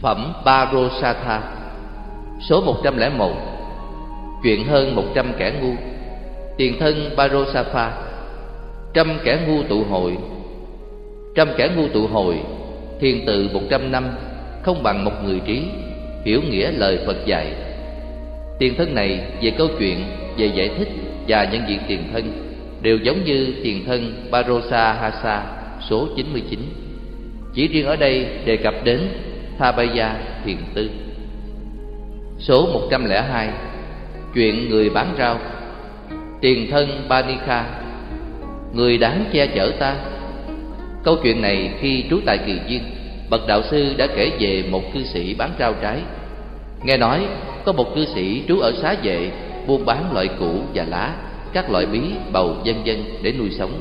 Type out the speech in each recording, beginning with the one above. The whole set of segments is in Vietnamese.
Phẩm Parosatha Số 101 Chuyện hơn 100 kẻ ngu, Tiền thân Parosapha Trăm kẻ ngu tụ hội, Trăm kẻ ngu tụ hội, Thiền từ 100 năm, Không bằng một người trí, Hiểu nghĩa lời Phật dạy. Tiền thân này về câu chuyện, Về giải thích và nhận diện tiền thân, Đều giống như tiền thân Barosa Hasa số 99 Chỉ riêng ở đây đề cập đến Thabaya Thiền Tư. Số 102 Chuyện người bán rau. Tiền thân Banika Người đáng che chở ta. Câu chuyện này khi trú tại Kỳ Duyên Bậc đạo sư đã kể về một cư sĩ bán rau trái. Nghe nói có một cư sĩ trú ở xá vệ Buôn bán loại củ và lá Các loại bí, bầu, dân dân để nuôi sống.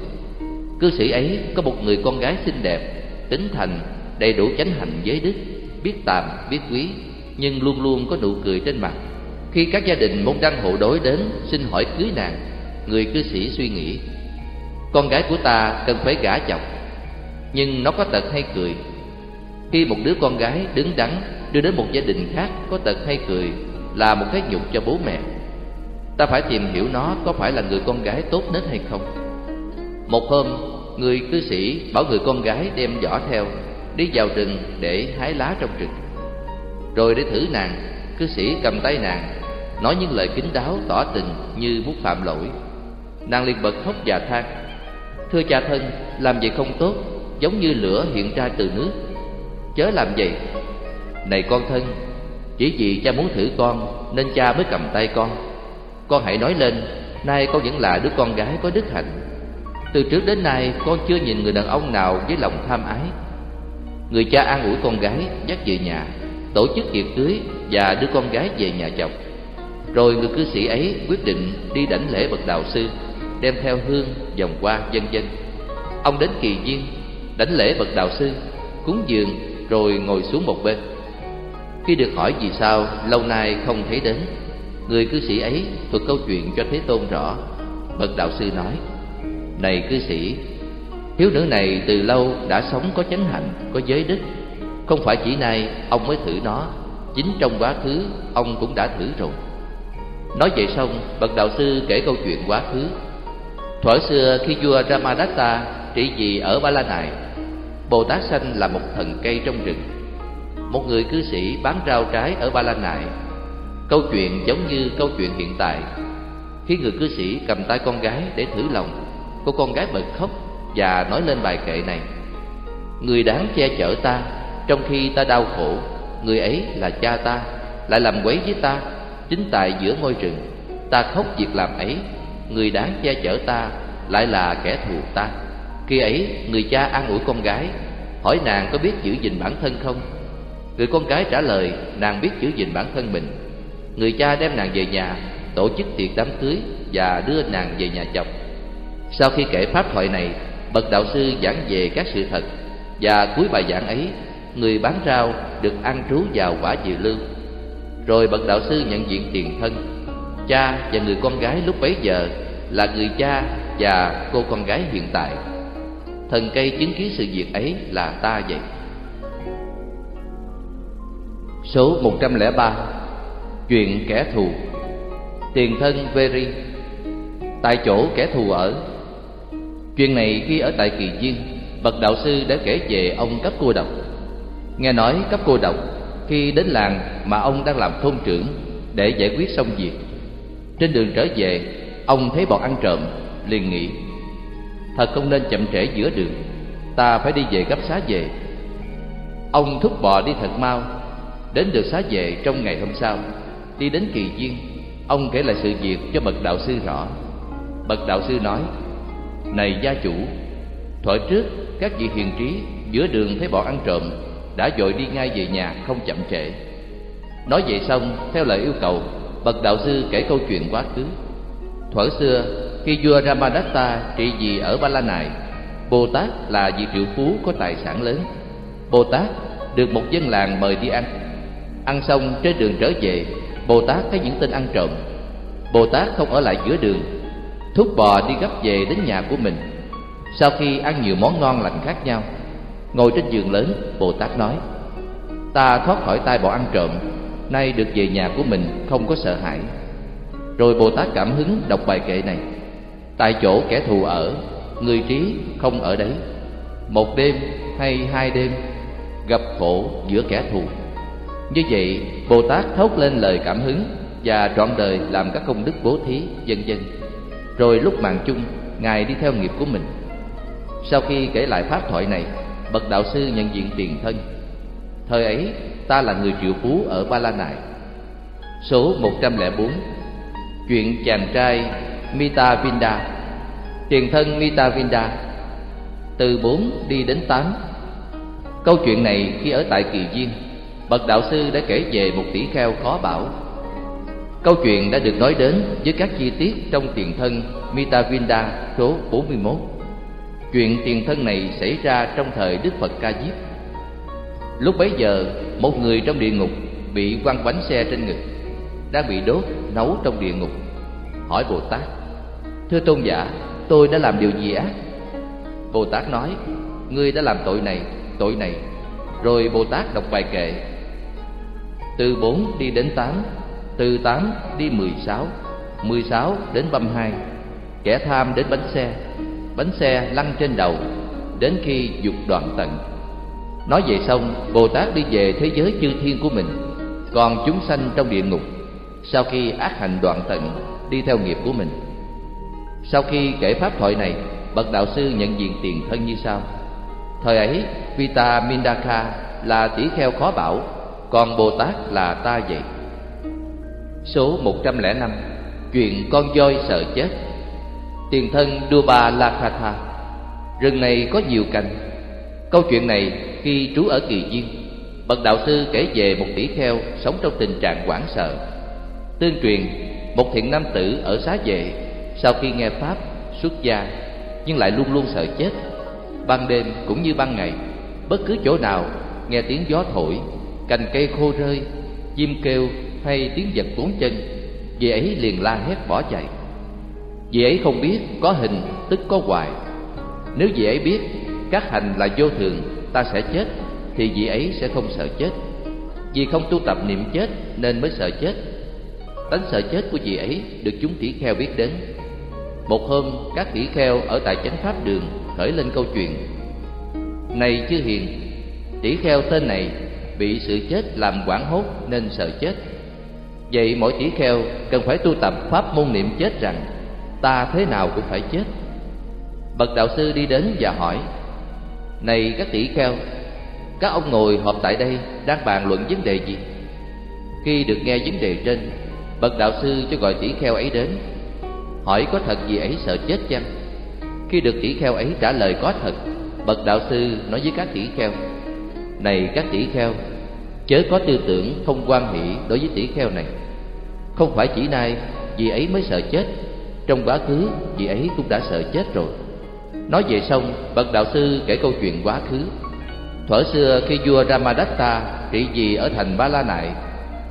Cư sĩ ấy có một người con gái xinh đẹp Tính thành, đầy đủ chánh hạnh giới đức. Biết tạm biết quý, Nhưng luôn luôn có nụ cười trên mặt. Khi các gia đình môn đăng hộ đối đến, Xin hỏi cưới nàng, Người cư sĩ suy nghĩ, Con gái của ta cần phải gả chồng, Nhưng nó có tật hay cười. Khi một đứa con gái đứng đắn Đưa đến một gia đình khác có tật hay cười Là một cái nhục cho bố mẹ. Ta phải tìm hiểu nó có phải là người con gái tốt nết hay không. Một hôm, Người cư sĩ bảo người con gái đem giỏ theo Đi vào rừng để hái lá trong rừng. Rồi để thử nàng, Cư sĩ cầm tay nàng, Nói những lời kính đáo tỏ tình như muốn phạm lỗi. Nàng liền bật khóc và than, Thưa cha thân, Làm vậy không tốt, Giống như lửa hiện ra từ nước. Chớ làm vậy. Này con thân, Chỉ vì cha muốn thử con, Nên cha mới cầm tay con. Con hãy nói lên, Nay con vẫn là đứa con gái có đức hạnh. Từ trước đến nay, con chưa nhìn người đàn ông nào với lòng tham ái. Người cha an ủi con gái dắt về nhà Tổ chức tiệc cưới và đưa con gái về nhà chồng. Rồi người cư sĩ ấy quyết định đi đảnh lễ bậc đạo sư Đem theo hương, vòng hoa, vân vân. Ông đến kỳ viên, đảnh lễ bậc đạo sư Cúng dường rồi ngồi xuống một bên. Khi được hỏi vì sao lâu nay không thấy đến Người cư sĩ ấy thuật câu chuyện cho Thế Tôn rõ. Bậc đạo sư nói Này cư sĩ Thiếu nữ này từ lâu đã sống có chánh hạnh, có giới đức. Không phải chỉ nay ông mới thử nó Chính trong quá khứ ông cũng đã thử rồi. Nói vậy xong, bậc đạo sư kể câu chuyện quá khứ. Thuở xưa khi vua Ramadatta trị vì ở Ba La Nại Bồ Tát Sanh là một thần cây trong rừng. Một người cư sĩ bán rau trái ở Ba La Nại Câu chuyện giống như câu chuyện hiện tại. Khi người cư sĩ cầm tay con gái để thử lòng Cô con gái bật khóc và nói lên bài kệ này. Người đáng che chở ta, Trong khi ta đau khổ, Người ấy là cha ta, Lại làm quấy với ta, Chính tại giữa ngôi rừng. Ta khóc việc làm ấy, Người đáng che chở ta, Lại là kẻ thù ta. Khi ấy, người cha an ủi con gái, Hỏi nàng có biết giữ gìn bản thân không? Người con gái trả lời, Nàng biết giữ gìn bản thân mình. Người cha đem nàng về nhà, Tổ chức tiệc đám cưới Và đưa nàng về nhà chồng. Sau khi kể pháp thoại này Bậc đạo sư giảng về các sự thật. Và cuối bài giảng ấy, Người bán rau được ăn trú vào quả dừa lương Rồi bậc đạo sư nhận diện tiền thân. Cha và người con gái lúc bấy giờ Là người cha và cô con gái hiện tại. Thần cây chứng kiến sự việc ấy là ta vậy. Số 103 Chuyện kẻ thù. Tiền thân Veri. Tại chỗ kẻ thù ở Chuyện này khi ở tại Kỳ Viên, Bậc đạo sư đã kể về ông cấp cô độc. Nghe nói cấp cô độc Khi đến làng mà ông đang làm thôn trưởng Để giải quyết xong việc. Trên đường trở về Ông thấy bọn ăn trộm liền nghĩ Thật không nên chậm trễ giữa đường Ta phải đi về gấp xá về. Ông thúc bò đi thật mau. Đến được xá về trong ngày hôm sau Đi đến kỳ duyên Ông kể lại sự việc cho bậc đạo sư rõ. Bậc đạo sư nói này gia chủ Thuở trước các vị hiền trí Giữa đường thấy bọn ăn trộm Đã dội đi ngay về nhà không chậm trễ. Nói vậy xong, Theo lời yêu cầu, Bậc đạo sư kể câu chuyện quá khứ. Thuở xưa, khi vua Ramadatta trị vì ở Ba La Nại Bồ Tát là vị triệu phú có tài sản lớn. Bồ Tát được một dân làng mời đi ăn. Ăn xong trên đường trở về, Bồ Tát thấy những tên ăn trộm. Bồ Tát không ở lại giữa đường Thúc bò đi gấp về đến nhà của mình. Sau khi ăn nhiều món ngon lành khác nhau, Ngồi trên giường lớn, Bồ Tát nói, Ta thoát khỏi tay bọn ăn trộm, Nay được về nhà của mình không có sợ hãi. Rồi Bồ Tát cảm hứng đọc bài kệ này, Tại chỗ kẻ thù ở, Người trí không ở đấy. Một đêm hay hai đêm, Gặp khổ giữa kẻ thù. Như vậy, Bồ Tát thốt lên lời cảm hứng Và trọn đời làm các công đức bố thí vân vân rồi lúc mạng chung, Ngài đi theo nghiệp của mình. Sau khi kể lại pháp thoại này, Bậc đạo sư nhận diện tiền thân. Thời ấy, ta là người triệu phú ở Ba La Nại. Số 104 Chuyện chàng trai Mita Vinda Tiền thân Mita Vinda Từ 4 đi đến 8 Câu chuyện này khi ở tại Kỳ Duyên, Bậc đạo sư đã kể về một tỷ kheo khó bảo. Câu chuyện đã được nói đến với các chi tiết trong tiền thân Mitavinda số 41 Chuyện tiền thân này xảy ra trong thời Đức Phật Ca Diếp Lúc bấy giờ, một người trong địa ngục bị quăng bánh xe trên ngực, đang bị đốt, nấu trong địa ngục. Hỏi Bồ Tát, Thưa tôn giả, tôi đã làm điều gì ác? Bồ Tát nói, Ngươi đã làm tội này, tội này. Rồi Bồ Tát đọc bài kệ. Từ bốn đi đến tám, từ tám đi mười sáu, mười sáu đến băm hai. Kẻ tham đến bánh xe, bánh xe lăn trên đầu, đến khi dục đoạn tận. Nói về xong, Bồ Tát đi về thế giới chư thiên của mình Còn chúng sanh trong địa ngục Sau khi ác hành đoạn tận Đi theo nghiệp của mình. Sau khi kể pháp thoại này Bậc đạo sư nhận diện tiền thân như sau. Thời ấy Vita Mindaka là tỷ kheo khó bảo Còn Bồ Tát là ta vậy. Số 105 Chuyện con voi sợ chết. Tiền thân Duba Lakhatha Rừng này có nhiều cành. Câu chuyện này khi trú ở kỳ duyên, bậc đạo sư kể về một tỷ kheo sống trong tình trạng hoảng sợ. Tương truyền, một thiện nam tử ở xá vệ, sau khi nghe pháp xuất gia, nhưng lại luôn luôn sợ chết. Ban đêm cũng như ban ngày, bất cứ chỗ nào nghe tiếng gió thổi, cành cây khô rơi, chim kêu hay tiếng vật bốn chân, vị ấy liền la hét bỏ chạy. Vị ấy không biết có hình tức có hoài. Nếu vị ấy biết các hành là vô thường, ta sẽ chết, thì vị ấy sẽ không sợ chết. Vì không tu tập niệm chết nên mới sợ chết. Tánh sợ chết của vị ấy được chúng tỷ kheo biết đến. Một hôm, các tỷ kheo ở tại chánh pháp đường khởi lên câu chuyện. Này chư hiền tỷ kheo tên này bị sự chết làm quảng hốt nên sợ chết vậy mỗi tỷ kheo cần phải tu tập pháp môn niệm chết rằng, ta thế nào cũng phải chết. Bậc đạo sư đi đến và hỏi, này các tỷ kheo, Các ông ngồi họp tại đây Đang bàn luận vấn đề gì? Khi được nghe vấn đề trên, Bậc đạo sư cho gọi tỷ kheo ấy đến, Hỏi có thật gì ấy sợ chết chăng? Khi được tỷ kheo ấy trả lời có thật, Bậc đạo sư nói với các tỷ kheo, Này các tỷ kheo Chớ có tư tưởng không quan hỷ đối với tỷ kheo này Không phải chỉ nay vì ấy mới sợ chết Trong quá khứ vì ấy cũng đã sợ chết rồi Nói về xong, bậc đạo sư kể câu chuyện quá khứ. Thuở xưa khi vua Ramadatta trị vì ở thành Ba La Nại,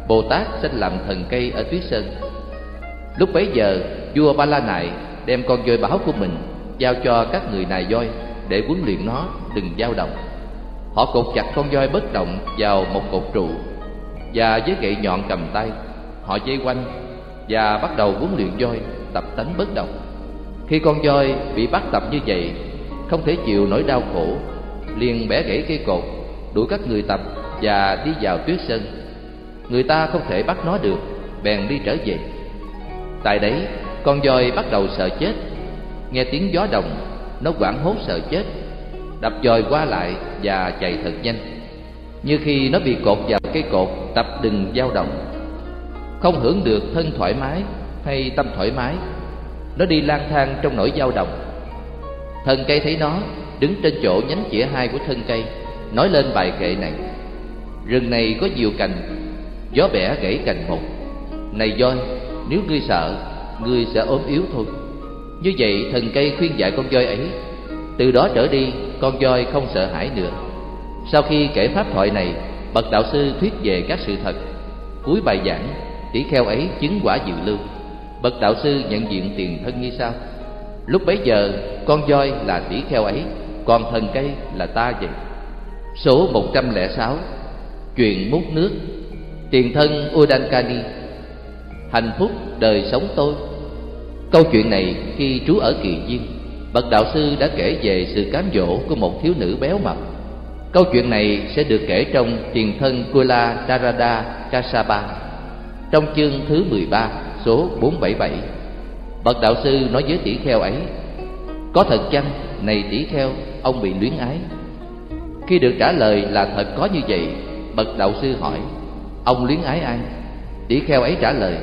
Bồ Tát sinh làm thần cây ở Tuyết Sơn. Lúc bấy giờ, vua Ba La Nại đem con voi báo của mình giao cho các người nài voi để huấn luyện nó đừng dao động. Họ cột chặt con voi bất động vào một cột trụ và với gậy nhọn cầm tay, họ dây quanh và bắt đầu huấn luyện voi tập tánh bất động. Khi con voi bị bắt tập như vậy Không thể chịu nỗi đau khổ liền bẻ gãy cây cột Đuổi các người tập và đi vào tuyết sơn. Người ta không thể bắt nó được Bèn đi trở về. Tại đấy con voi bắt đầu sợ chết. Nghe tiếng gió đồng Nó quảng hốt sợ chết. Đập dòi qua lại và chạy thật nhanh. Như khi nó bị cột vào cây cột, Tập đừng dao động. Không hưởng được thân thoải mái Hay tâm thoải mái, nó đi lang thang trong nỗi dao động. Thân cây thấy nó, Đứng trên chỗ nhánh chĩa hai của thân cây, Nói lên bài kệ này. Rừng này có nhiều cành, Gió bẻ gãy cành một. Này voi, Nếu ngươi sợ, Ngươi sẽ ốm yếu thôi. Như vậy, thần cây khuyên dạy con voi ấy, Từ đó trở đi con voi không sợ hãi nữa Sau khi kể pháp thoại này, Bậc đạo sư thuyết về các sự thật. Cuối bài giảng, Tỷ kheo ấy chứng quả dự lưu. Bậc đạo sư nhận diện tiền thân như sau. Lúc bấy giờ, con voi là tỷ kheo ấy, Còn thần cây là ta vậy. Số 106 Chuyện múc nước, Tiền thân Udankani Hạnh phúc đời sống tôi. Câu chuyện này khi trú ở Kỳ viên. Bậc đạo sư đã kể về sự cám dỗ của một thiếu nữ béo mập. Câu chuyện này sẽ được kể trong Tiền thân Kula Darada Kasapa Trong chương thứ 13 số 477 Bậc đạo sư nói với tỷ kheo ấy, Có thật chăng? Này tỷ kheo, ông bị luyến ái. Khi được trả lời là thật có như vậy, Bậc đạo sư hỏi, Ông luyến ái ai? Tỷ kheo ấy trả lời,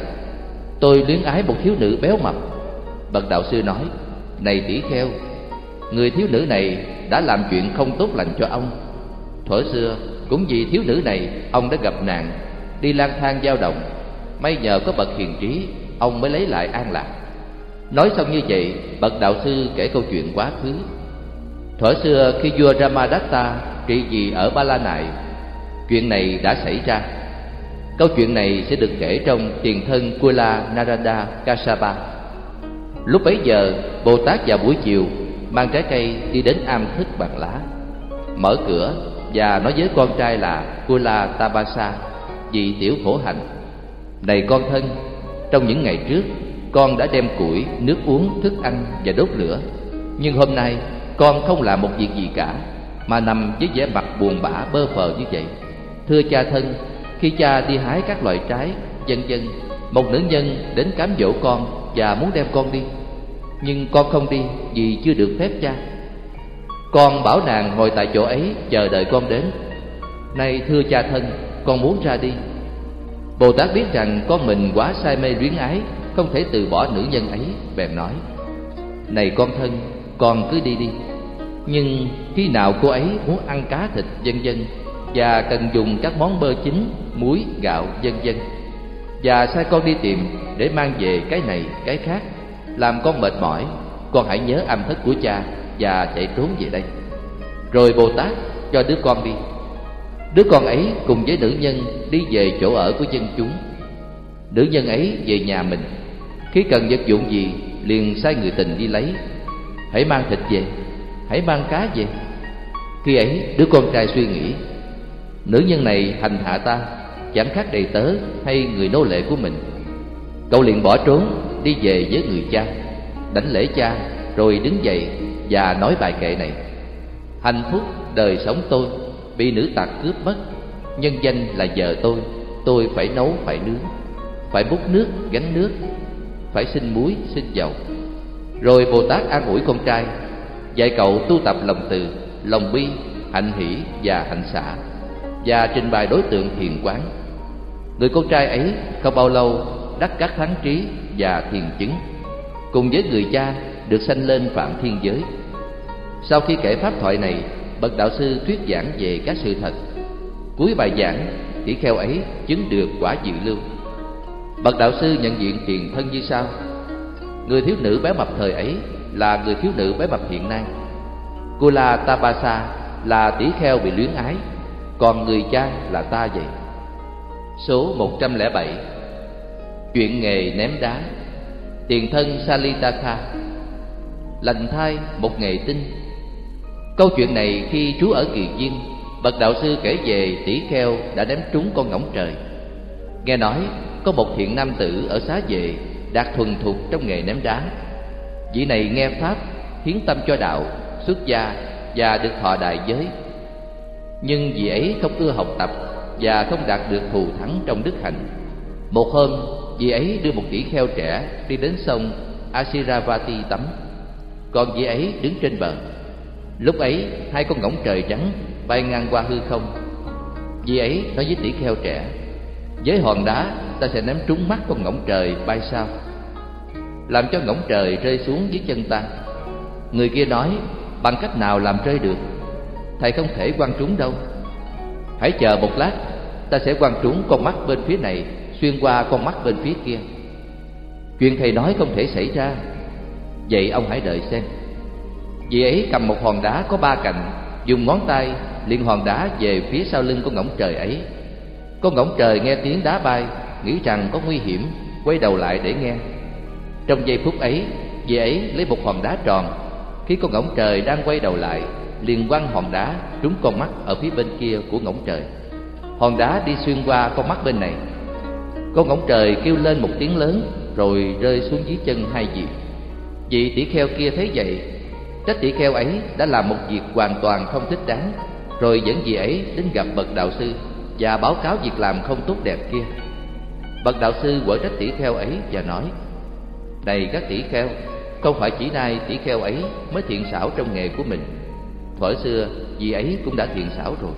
Tôi luyến ái một thiếu nữ béo mập. Bậc đạo sư nói này tỷ kheo Người thiếu nữ này đã làm chuyện không tốt lành cho ông. Thuở xưa, cũng vì thiếu nữ này, Ông đã gặp nạn, Đi lang thang dao động. May nhờ có bậc hiền trí, Ông mới lấy lại an lạc. Nói xong như vậy, Bậc đạo sư kể câu chuyện quá khứ. Thuở xưa, khi vua Ramadatta trị vì ở Ba La Nại, Chuyện này đã xảy ra. Câu chuyện này sẽ được kể trong tiền thân Kula Narada Kasapa Lúc bấy giờ Bồ Tát vào buổi chiều Mang trái cây đi đến am thức bằng lá. Mở cửa và nói với con trai là Kula Tabasa Vì tiểu khổ hạnh Này con thân Trong những ngày trước Con đã đem củi, nước uống, thức ăn và đốt lửa. Nhưng hôm nay con không làm một việc gì cả Mà nằm với vẻ mặt buồn bã bơ phờ như vậy. Thưa cha thân Khi cha đi hái các loại trái dần dần, Một nữ nhân đến cám dỗ con và muốn đem con đi. Nhưng con không đi vì chưa được phép cha. Con bảo nàng ngồi tại chỗ ấy Chờ đợi con đến. Nay thưa cha thân Con muốn ra đi. Bồ Tát biết rằng con mình quá say mê luyến ái Không thể từ bỏ nữ nhân ấy Bèn nói. Này con thân Con cứ đi đi. Nhưng khi nào cô ấy muốn ăn cá thịt dân dân và cần dùng các món bơ chín, muối, gạo, vân vân. Và sai con đi tìm để mang về cái này, cái khác, làm con mệt mỏi, con hãy nhớ âm thức của cha và chạy trốn về đây. Rồi Bồ Tát cho đứa con đi. Đứa con ấy cùng với nữ nhân đi về chỗ ở của dân chúng. Nữ nhân ấy về nhà mình, khi cần vật dụng gì liền sai người tình đi lấy. Hãy mang thịt về, hãy mang cá về. Khi ấy đứa con trai suy nghĩ Nữ nhân này hành hạ ta Chẳng khác đầy tớ hay người nô lệ của mình. Cậu liền bỏ trốn Đi về với người cha Đánh lễ cha Rồi đứng dậy Và nói bài kệ này. Hạnh phúc đời sống tôi Bị nữ tặc cướp mất. Nhân danh là vợ tôi Tôi phải nấu phải nướng Phải bút nước gánh nước Phải xin muối xin dầu. Rồi Bồ Tát an ủi con trai Dạy cậu tu tập lòng từ Lòng bi, hạnh hỷ và hạnh xả và trình bày đối tượng thiền quán. Người con trai ấy không bao lâu đắc các thắng trí và thiền chứng, cùng với người cha được sanh lên phạm thiên giới. Sau khi kể pháp thoại này, bậc đạo sư thuyết giảng về các sự thật. Cuối bài giảng, tỷ kheo ấy chứng được quả dự lưu. Bậc đạo sư nhận diện tiền thân như sau: Người thiếu nữ bé mập thời ấy là người thiếu nữ bé mập hiện nay. Kula Tabasa là tỷ kheo bị luyến ái còn người cha là ta vậy Số 107 Chuyện nghề ném đá. Tiền thân Salitaka. Lành thai một nghề tinh. Câu chuyện này khi chú ở Kỳ Duyên, Bậc đạo sư kể về tỷ kheo đã ném trúng con ngỗng trời. Nghe nói, có một thiện nam tử ở xá vệ Đạt thuần thục trong nghề ném đá. Vị này nghe Pháp, hiến tâm cho đạo, Xuất gia và được thọ đại giới. Nhưng vì ấy không ưa học tập và không đạt được thù thắng trong đức hạnh. Một hôm, vị ấy đưa một tỷ kheo trẻ đi đến sông Asiravati tắm, còn vị ấy đứng trên bờ. Lúc ấy, hai con ngỗng trời trắng bay ngang qua hư không. Vị ấy nói với tỷ kheo trẻ, với hòn đá ta sẽ ném trúng mắt con ngỗng trời bay sao, làm cho ngỗng trời rơi xuống dưới chân ta. Người kia nói, bằng cách nào làm rơi được? thầy không thể quăng trúng đâu hãy chờ một lát, ta sẽ quăng trúng con mắt bên phía này, xuyên qua con mắt bên phía kia. Chuyện thầy nói không thể xảy ra. Vậy ông hãy đợi xem. Vị ấy cầm một hòn đá có ba cạnh, dùng ngón tay liền hòn đá về phía sau lưng con ngỗng trời ấy. Con ngỗng trời nghe tiếng đá bay, nghĩ rằng có nguy hiểm, quay đầu lại để nghe. Trong giây phút ấy, vị ấy lấy một hòn đá tròn. Khi con ngỗng trời đang quay đầu lại liền quăng hòn đá trúng con mắt ở phía bên kia của ngỗng trời. Hòn đá đi xuyên qua con mắt bên này. Con ngỗng trời kêu lên một tiếng lớn, rồi rơi xuống dưới chân hai vị. Vị tỷ kheo kia thấy vậy, trách tỷ kheo ấy đã làm một việc hoàn toàn không thích đáng, rồi dẫn vị ấy đến gặp bậc đạo sư và báo cáo việc làm không tốt đẹp kia. Bậc đạo sư quở trách tỷ kheo ấy và nói, này các tỷ kheo, không phải chỉ nay tỷ kheo ấy mới thiện xảo trong nghề của mình thuở xưa, vị ấy cũng đã thiện xảo rồi.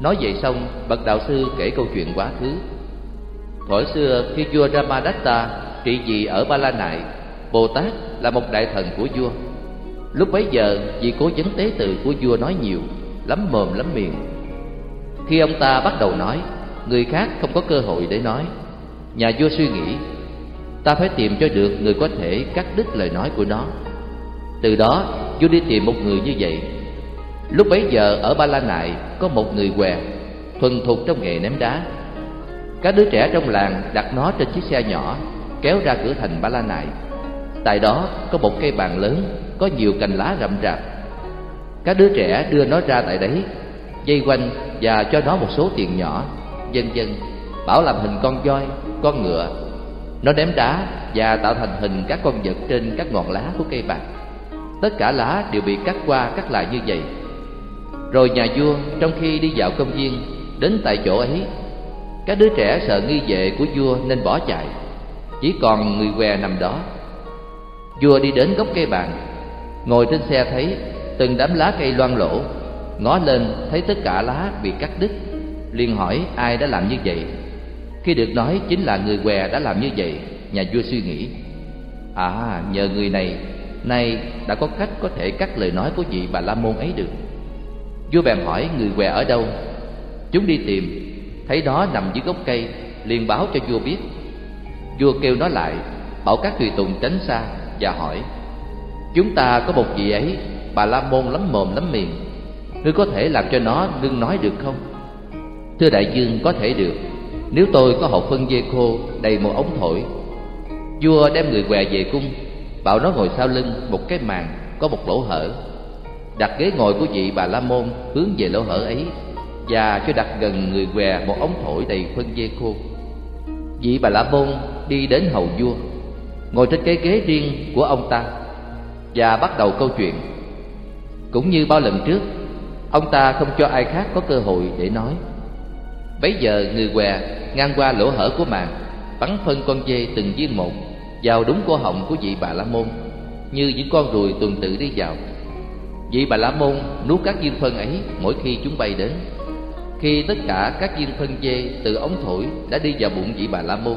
Nói vậy xong, bậc đạo sư kể câu chuyện quá khứ. Thuở xưa, khi vua ramadatta trị vì ở ba la nại, bồ tát là một đại thần của vua. Lúc bấy giờ, vị cố vấn tế tự của vua nói nhiều, lắm mồm lắm miệng. Khi ông ta bắt đầu nói, người khác không có cơ hội để nói. Nhà vua suy nghĩ, ta phải tìm cho được người có thể cắt đứt lời nói của nó từ đó, vua đi tìm một người như vậy. Lúc bấy giờ, ở ba la nại, có một người què, thuần thục trong nghề ném đá. Các đứa trẻ trong làng đặt nó trên chiếc xe nhỏ, kéo ra cửa thành ba la nại. Tại đó, có một cây bàn lớn, có nhiều cành lá rậm rạp. Các đứa trẻ đưa nó ra tại đấy, dây quanh và cho nó một số tiền nhỏ vân vân bảo làm hình con voi, con ngựa. Nó ném đá và tạo thành hình các con vật trên các ngọn lá của cây bạc tất cả lá đều bị cắt qua cắt lại như vậy. Rồi nhà vua, trong khi đi dạo công viên, đến tại chỗ ấy, các đứa trẻ sợ nghi vệ của vua nên bỏ chạy. Chỉ còn người què nằm đó. Vua đi đến gốc cây bàn, ngồi trên xe thấy từng đám lá cây loang lổ. Ngó lên, thấy tất cả lá bị cắt đứt, liền hỏi ai đã làm như vậy. Khi được nói chính là người què đã làm như vậy, nhà vua suy nghĩ. À nhờ người này nay đã có cách có thể cắt lời nói của vị bà la môn ấy được. Vua bèn hỏi người què ở đâu? Chúng đi tìm. Thấy nó nằm dưới gốc cây, liền báo cho vua biết. Vua kêu nó lại, bảo các tùy tùng tránh xa và hỏi, chúng ta có một vị ấy, bà la môn lắm mồm lắm miệng. Ngươi có thể làm cho nó ngưng nói được không? Thưa đại dương có thể được. Nếu tôi có hộp phân dê khô đầy một ống thổi. Vua đem người què về cung bảo nó ngồi sau lưng một cái màn có một lỗ hở. Đặt ghế ngồi của vị bà la môn hướng về lỗ hở ấy và cho đặt gần người què một ống thổi đầy phân dê khô. Vị bà la môn đi đến hầu vua, ngồi trên cái ghế riêng của ông ta và bắt đầu câu chuyện. Cũng như bao lần trước, ông ta không cho ai khác có cơ hội để nói. Bấy giờ người què ngang qua lỗ hở của màn, bắn phân con dê từng viên một vào đúng cổ họng của vị bà la môn, như những con ruồi tuần tự đi vào. Vị bà la môn nuốt các viên phân ấy mỗi khi chúng bay đến. Khi tất cả các viên phân dê từ ống thổi đã đi vào bụng vị bà la môn,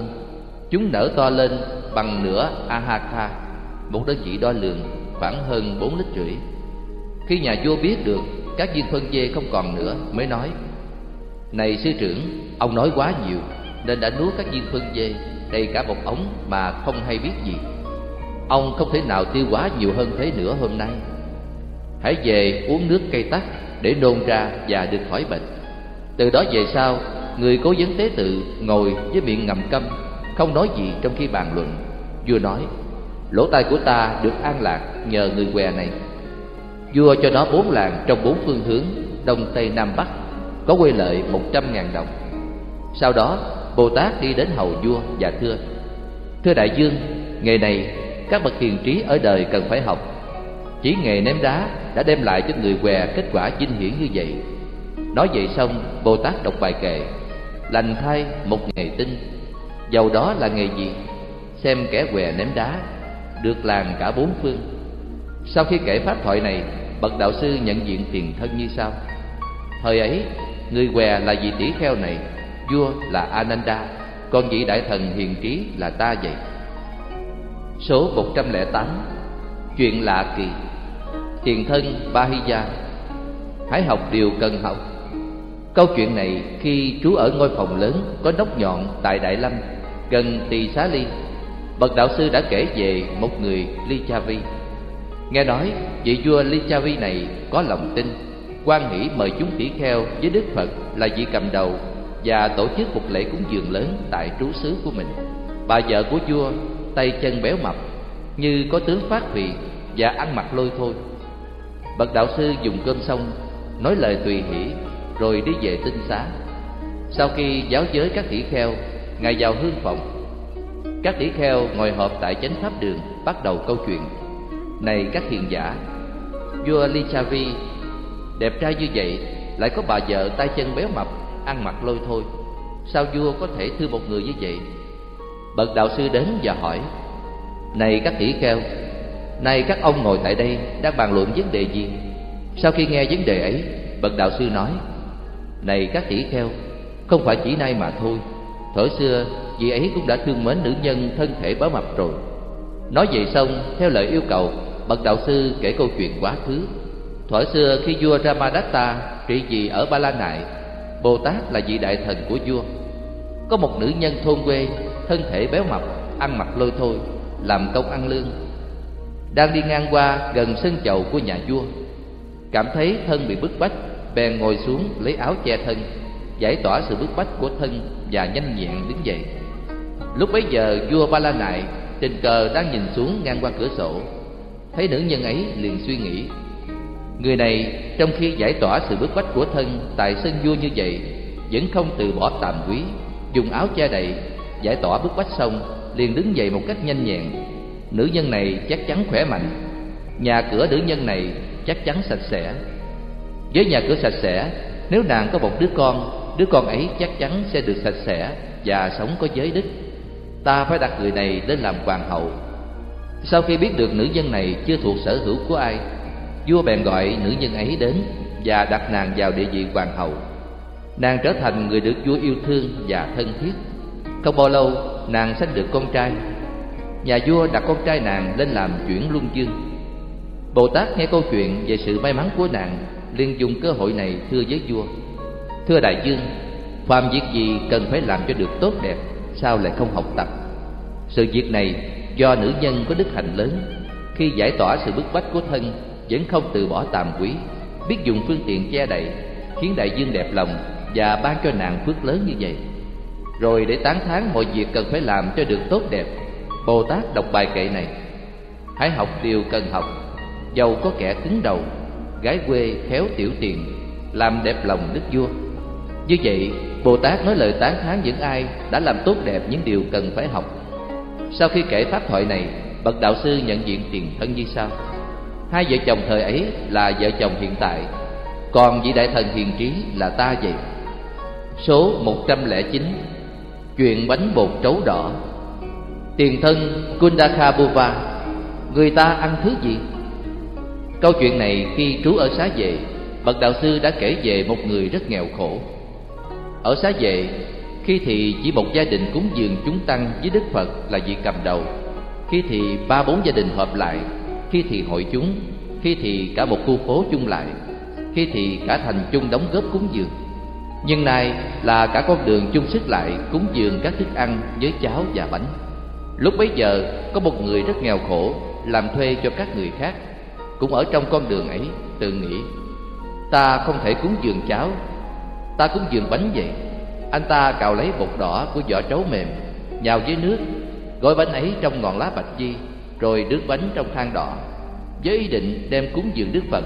chúng nở to lên bằng nửa ahaka một đơn vị đo lường khoảng hơn bốn lít rưỡi. Khi nhà vua biết được các viên phân dê không còn nữa, mới nói, này sư trưởng, ông nói quá nhiều, nên đã nuốt các viên phân dê đầy cả một ống mà không hay biết gì. Ông không thể nào tiêu hóa nhiều hơn thế nữa hôm nay. Hãy về uống nước cây tắc để nôn ra và được khỏi bệnh. Từ đó về sau, người cố vấn tế tự ngồi với miệng ngậm câm, không nói gì trong khi bàn luận, vua nói, lỗ tai của ta được an lạc nhờ người què này. Vua cho nó bốn làng trong bốn phương hướng, đông tây nam bắc, có quê lợi một trăm ngàn đồng. Sau đó bồ tát đi đến hầu vua và thưa thưa đại dương, nghề này các bậc hiền trí ở đời cần phải học. Chỉ nghề ném đá đã đem lại cho người què kết quả vinh hiển như vậy. Nói vậy xong, bồ tát đọc bài kệ, lành thay một nghề tinh dầu đó là nghề gì? Xem kẻ què ném đá, được làng cả bốn phương. Sau khi kể pháp thoại này, bậc đạo sư nhận diện tiền thân như sau. Thời ấy, người què là vị tỷ kheo này vua là ananda còn vị đại thần hiền trí là ta vậy. Số 108 chuyện lạ kỳ. Tiền thân Bahiya hãy học điều cần học. Câu chuyện này khi trú ở ngôi phòng lớn có nóc nhọn tại Đại Lâm, gần Tỳ Xá Ly, bậc đạo sư đã kể về một người ly cha vi. Nghe nói, vị vua ly cha vi này có lòng tin, quan hỷ mời chúng tỷ kheo với Đức Phật là vị cầm đầu và tổ chức một lễ cúng dường lớn tại trú xứ của mình. Bà vợ của vua, tay chân béo mập, như có tướng phát vị và ăn mặc lôi thôi. Bậc đạo sư dùng cơm xong, nói lời tùy hỷ, rồi đi về tinh xá. Sau khi giáo giới các tỷ kheo, Ngài vào hương phòng Các tỷ kheo ngồi họp tại chánh pháp đường, Bắt đầu câu chuyện Này các hiền giả, Vua Lichavi Đẹp trai như vậy, Lại có bà vợ tay chân béo mập Ăn mặc lôi thôi. Sao vua có thể thương một người như vậy? Bậc đạo sư đến và hỏi, Này các tỷ kheo, Nay các ông ngồi tại đây Đang bàn luận vấn đề gì? Sau khi nghe vấn đề ấy, Bậc đạo sư nói, Này các tỷ kheo, Không phải chỉ nay mà thôi. Thở xưa, vị ấy cũng đã thương mến nữ nhân thân thể bá mập rồi. Nói vậy xong, Theo lời yêu cầu, Bậc đạo sư kể câu chuyện quá khứ. Thuở xưa khi vua Ramadatta trị vì ở Ba La Nại Bồ Tát là vị đại thần của vua. Có một nữ nhân thôn quê, Thân thể béo mập, Ăn mặc lôi thôi, Làm công ăn lương. Đang đi ngang qua gần sân chậu của nhà vua. Cảm thấy thân bị bức bách, Bèn ngồi xuống lấy áo che thân, Giải tỏa sự bức bách của thân Và nhanh nhẹn đứng dậy. Lúc bấy giờ, vua Ba La Nại Tình cờ đang nhìn xuống ngang qua cửa sổ. Thấy nữ nhân ấy liền suy nghĩ Người này, trong khi giải tỏa sự bức bách của thân Tại sân vua như vậy, Vẫn không từ bỏ tàm quý, Dùng áo che đậy, Giải tỏa bức bách xong, Liền đứng dậy một cách nhanh nhẹn. Nữ nhân này chắc chắn khỏe mạnh. Nhà cửa nữ nhân này chắc chắn sạch sẽ. Với nhà cửa sạch sẽ, Nếu nàng có một đứa con Đứa con ấy chắc chắn sẽ được sạch sẽ Và sống có giới đức. Ta phải đặt người này lên làm hoàng hậu. Sau khi biết được nữ nhân này chưa thuộc sở hữu của ai Vua bèn gọi nữ nhân ấy đến Và đặt nàng vào địa vị hoàng hậu. Nàng trở thành người được vua yêu thương và thân thiết. Không bao lâu, nàng sinh được con trai. Nhà vua đặt con trai nàng lên làm chuyển luân dương Bồ Tát nghe câu chuyện về sự may mắn của nàng, liền dùng cơ hội này thưa với vua. Thưa đại dương Phàm việc gì cần phải làm cho được tốt đẹp, Sao lại không học tập? Sự việc này do nữ nhân có đức hạnh lớn. Khi giải tỏa sự bức bách của thân vẫn không từ bỏ tàm quý. Biết dùng phương tiện che đậy, Khiến đại dương đẹp lòng Và ban cho nàng phước lớn như vậy. Rồi để tán thán mọi việc cần phải làm cho được tốt đẹp, Bồ Tát đọc bài kệ này. Hãy học điều cần học Dầu có kẻ cứng đầu, Gái quê khéo tiểu tiền Làm đẹp lòng đức vua. Như vậy, Bồ Tát nói lời tán thán những ai Đã làm tốt đẹp những điều cần phải học. Sau khi kể pháp thoại này, Bậc đạo sư nhận diện tiền thân như sau. Hai vợ chồng thời ấy là vợ chồng hiện tại, Còn vị đại thần hiền trí là ta vậy. Số 109 Chuyện bánh bột trấu đỏ. Tiền thân Kundaka Buva Người ta ăn thứ gì? Câu chuyện này khi trú ở xá vệ, Bậc đạo sư đã kể về một người rất nghèo khổ. Ở xá vệ, Khi thì chỉ một gia đình cúng dường chúng tăng với Đức Phật là vị cầm đầu. Khi thì ba bốn gia đình hợp lại khi thì hội chúng, Khi thì cả một khu phố chung lại, Khi thì cả thành chung đóng góp cúng dường. Nhưng nay là cả con đường chung sức lại Cúng dường các thức ăn với cháo và bánh. Lúc bấy giờ, có một người rất nghèo khổ Làm thuê cho các người khác, Cũng ở trong con đường ấy, tự nghĩ, Ta không thể cúng dường cháo, Ta cúng dường bánh vậy. Anh ta cào lấy bột đỏ của vỏ trấu mềm, Nhào với nước, Gói bánh ấy trong ngọn lá bạch chi rồi đứt bánh trong than đỏ. Với ý định đem cúng dường Đức Phật,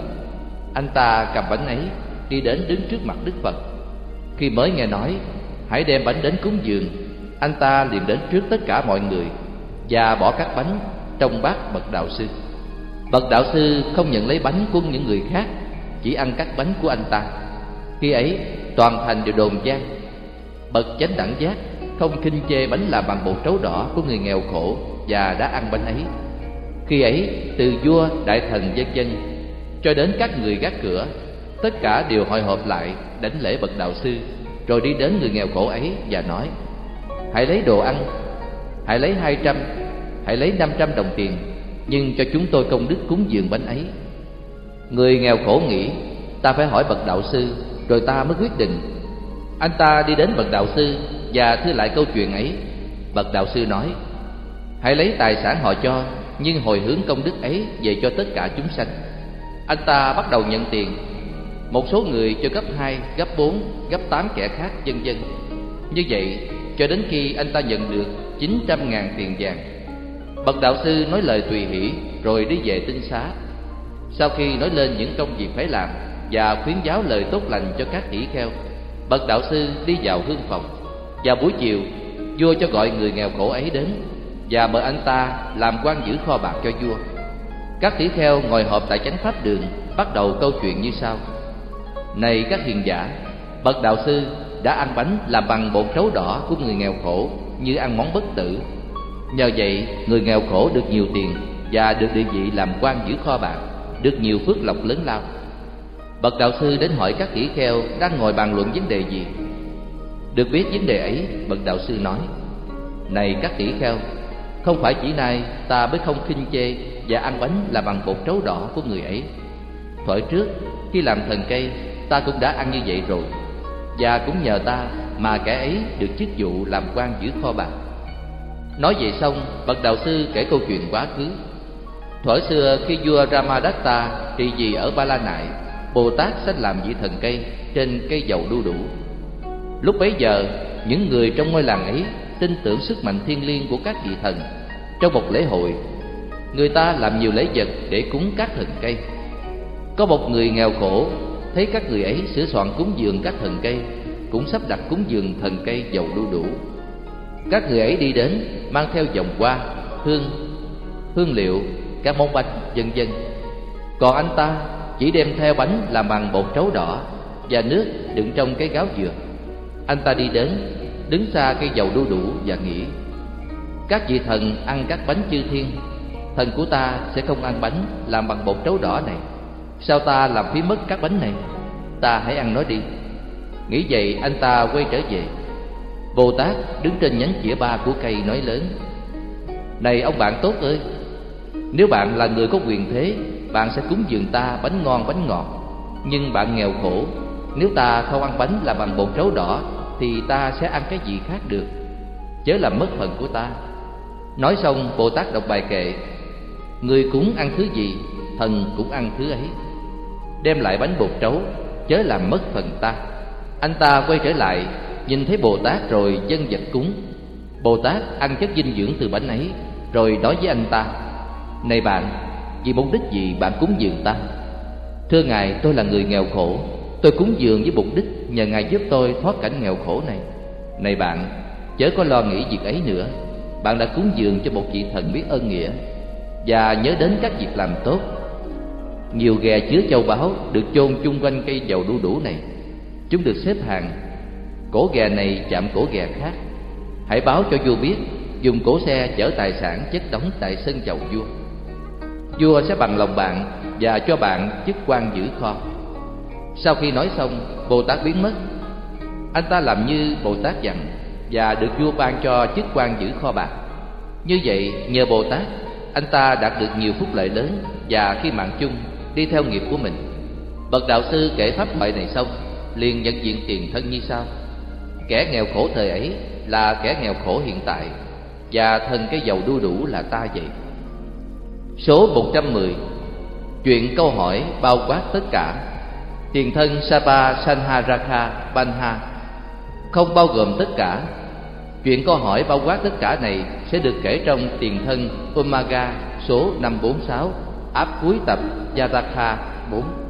Anh ta cầm bánh ấy Đi đến đứng trước mặt Đức Phật. Khi mới nghe nói, Hãy đem bánh đến cúng dường, Anh ta liền đến trước tất cả mọi người Và bỏ các bánh trong bát bậc đạo sư. Bậc đạo sư không nhận lấy bánh của những người khác, Chỉ ăn các bánh của anh ta. Khi ấy, toàn thành đều đồn gian. Bậc chánh đẳng giác không khinh chê bánh làm bằng bột trấu đỏ của người nghèo khổ Và đã ăn bánh ấy. Khi ấy từ vua, đại thần dân dân Cho đến các người gác cửa Tất cả đều hội họp lại đánh lễ bậc đạo sư Rồi đi đến người nghèo khổ ấy và nói Hãy lấy đồ ăn Hãy lấy hai trăm Hãy lấy năm trăm đồng tiền Nhưng cho chúng tôi công đức cúng dường bánh ấy. Người nghèo khổ nghĩ Ta phải hỏi bậc đạo sư Rồi ta mới quyết định. Anh ta đi đến bậc đạo sư Và thưa lại câu chuyện ấy. Bậc đạo sư nói Hãy lấy tài sản họ cho nhưng hồi hướng công đức ấy về cho tất cả chúng sanh. Anh ta bắt đầu nhận tiền. Một số người cho gấp hai, gấp bốn, gấp tám kẻ khác vân vân. Như vậy cho đến khi anh ta nhận được chín trăm ngàn tiền vàng. Bậc đạo sư nói lời tùy hỷ Rồi đi về tinh xá. Sau khi nói lên những công việc phải làm Và khuyến giáo lời tốt lành cho các tỷ kheo Bậc đạo sư đi vào hương phòng. Và buổi chiều Vua cho gọi người nghèo khổ ấy đến. Và mời anh ta làm quan giữ kho bạc cho vua. Các tỷ kheo ngồi họp tại chánh pháp đường Bắt đầu câu chuyện như sau. Này các hiền giả, Bậc đạo sư đã ăn bánh làm bằng bột trấu đỏ của người nghèo khổ Như ăn món bất tử. Nhờ vậy, người nghèo khổ được nhiều tiền Và được địa vị làm quan giữ kho bạc, Được nhiều phước lộc lớn lao. Bậc đạo sư đến hỏi các tỷ kheo đang ngồi bàn luận vấn đề gì. Được biết vấn đề ấy, Bậc đạo sư nói, Này các tỷ kheo không phải chỉ nay ta mới không khinh chê Và ăn bánh là bằng bột trấu đỏ của người ấy Thuở trước khi làm thần cây Ta cũng đã ăn như vậy rồi Và cũng nhờ ta mà kẻ ấy được chức vụ làm quan giữ kho bạc Nói vậy xong Bậc đạo sư kể câu chuyện quá khứ Thuở xưa khi vua Ramadatta trị vì ở Ba La Nại Bồ Tát sẽ làm vị thần cây trên cây dầu đu đủ. Lúc bấy giờ, những người trong ngôi làng ấy tin tưởng sức mạnh thiên liêng của các vị thần. Trong một lễ hội, người ta làm nhiều lễ vật để cúng các thần cây. Có một người nghèo khổ thấy các người ấy sửa soạn cúng dường các thần cây, cũng sắp đặt cúng dường thần cây dầu đu đủ. Các người ấy đi đến mang theo vòng hoa, hương, hương liệu, các món bánh, vân vân. Còn anh ta chỉ đem theo bánh làm bằng bột trấu đỏ và nước đựng trong cái gáo dừa. Anh ta đi đến, đứng xa cây dầu đu đủ và nghĩ: các vị thần ăn các bánh chư thiên, thần của ta sẽ không ăn bánh làm bằng bột trấu đỏ này. Sao ta làm phí mất các bánh này? Ta hãy ăn nó đi. Nghĩ vậy anh ta quay trở về. Bồ Tát đứng trên nhánh chĩa ba của cây nói lớn: Này ông bạn tốt ơi, nếu bạn là người có quyền thế bạn sẽ cúng dường ta bánh ngon bánh ngọt nhưng bạn nghèo khổ nếu ta không ăn bánh là bằng bột trấu đỏ thì ta sẽ ăn cái gì khác được chớ làm mất phần của ta nói xong bồ tát đọc bài kệ, người cúng ăn thứ gì, thần cũng ăn thứ ấy. Đem lại bánh bột trấu, chớ làm mất phần ta. Anh ta quay trở lại, nhìn thấy bồ tát rồi dân vật cúng. Bồ tát ăn chất dinh dưỡng từ bánh ấy, rồi nói với anh ta, này bạn, vì mục đích gì bạn cúng dường ta? Thưa Ngài, tôi là người nghèo khổ. Tôi cúng dường với mục đích Nhờ Ngài giúp tôi thoát cảnh nghèo khổ này. Này bạn, Chớ có lo nghĩ việc ấy nữa. Bạn đã cúng dường cho một vị thần biết ơn nghĩa Và nhớ đến các việc làm tốt. Nhiều ghè chứa châu báu Được chôn chung quanh cây dầu đu đủ này. Chúng được xếp hàng. Cổ ghè này chạm cổ ghè khác. Hãy báo cho vua biết, Dùng cổ xe chở tài sản chất đóng tại sân chầu vua. Vua sẽ bằng lòng bạn và cho bạn chức quan giữ kho. Sau khi nói xong, bồ tát biến mất. Anh ta làm như bồ tát dặn và được vua ban cho chức quan giữ kho bạc. Như vậy, nhờ bồ tát, anh ta đạt được nhiều phúc lợi lớn và khi mạng chung, đi theo nghiệp của mình. Bậc đạo sư kể pháp thoại này xong, liền nhận diện tiền thân như sau. Kẻ nghèo khổ thời ấy là kẻ nghèo khổ hiện tại, và thần cái dầu đu đủ là ta vậy. Số 110 Chuyện câu hỏi bao quát tất cả. Tiền thân Sapa Sanharaka Banha không bao gồm tất cả. Chuyện câu hỏi bao quát tất cả này Sẽ được kể trong tiền thân Umaga số 546 Áp cuối tập Yataka 4